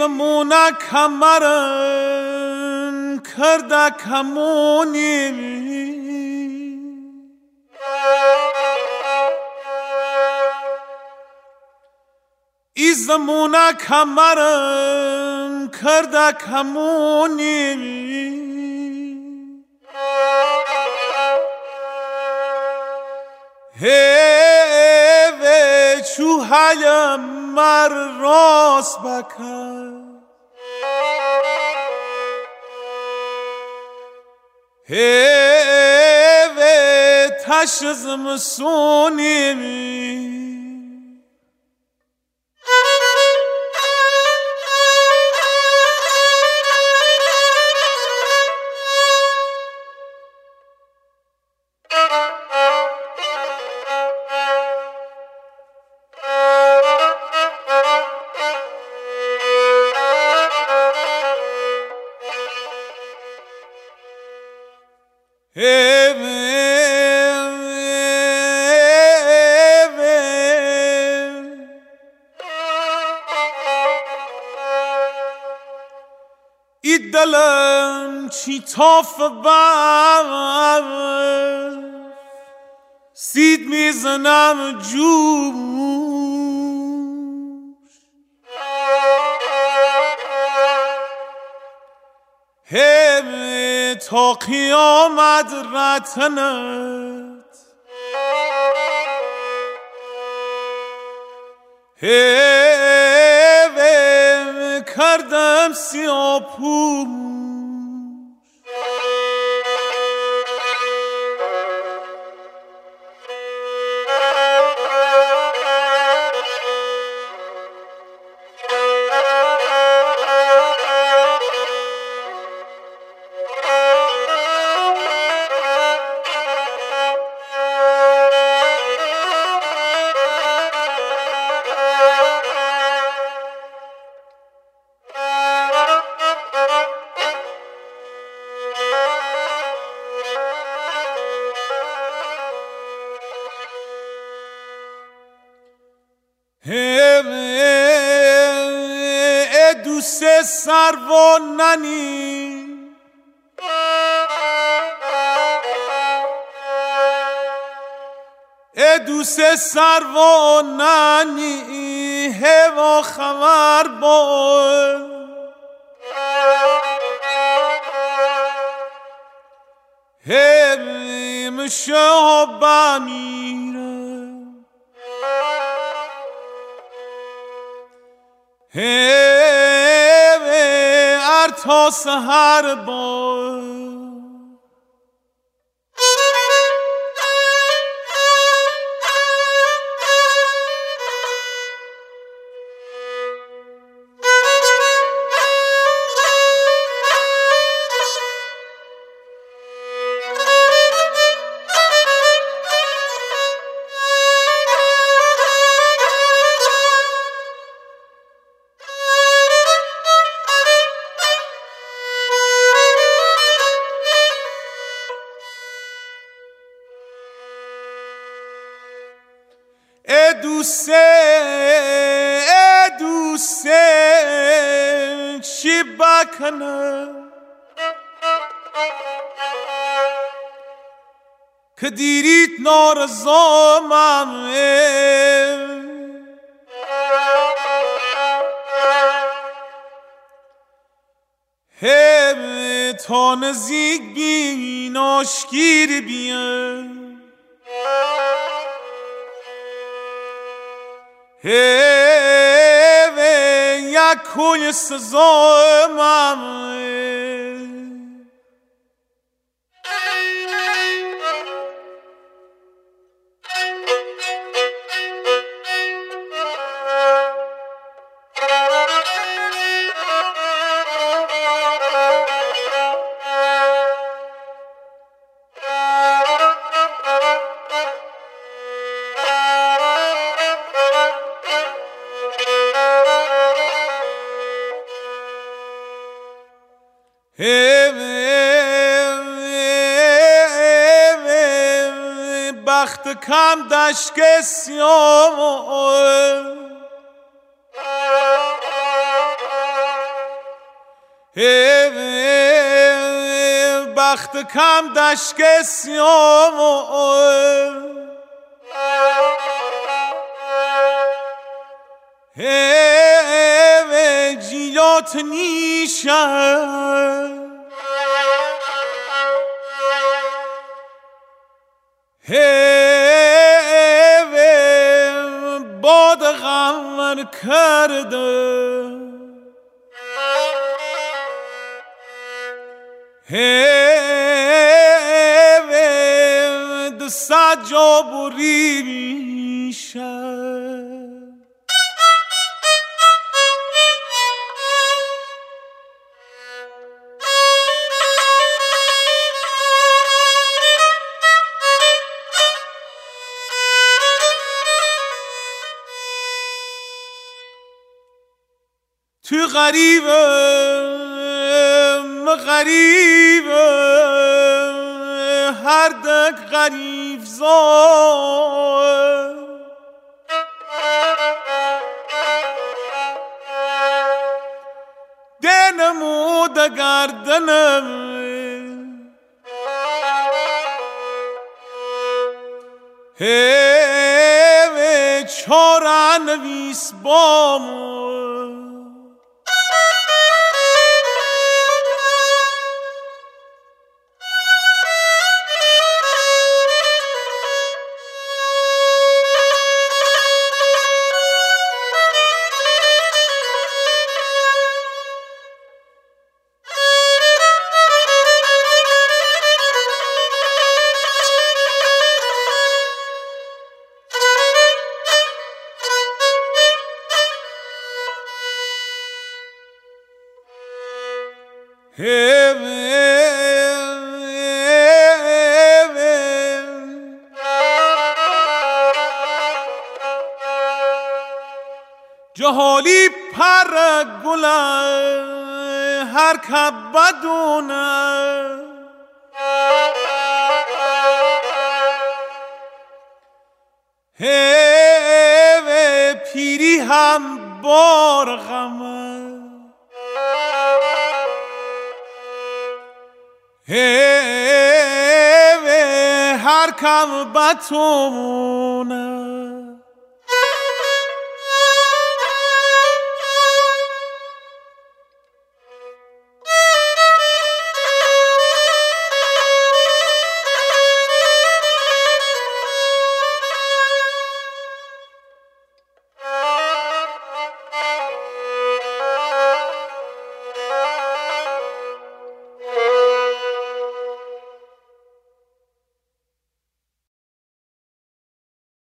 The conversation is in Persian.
İzmuna kamarın kırda kamuni İzmuna kamarın kırda kamuni هه چو مر راست بکر هه تشزم سونی دلم چی تاف بر سید میزنم جوش هم تا قیامت رتنت. هم کردم سیاپور دوست سر و ننی؟ ای دوست سر و ننی هوا خبر بود هم شو ار ব্যর্থ সহার বল دوسته دوسته چی بکنم که دیریت نارزامم هم تا نزیک بین آشگیر بیان Heve ya kuyusu zormam Hey بخت کم دشک سیام بخت کم دشک سیام Hey جیلات نیشن باد غم کرده. هد سجا بریشه غریبم غریبم هر دک غریب زار دنمو دگردنم هی چارن ویس بامو؟ جهالی پر گل هر کبدونه پیری هم بار غمه هر کم بتونه.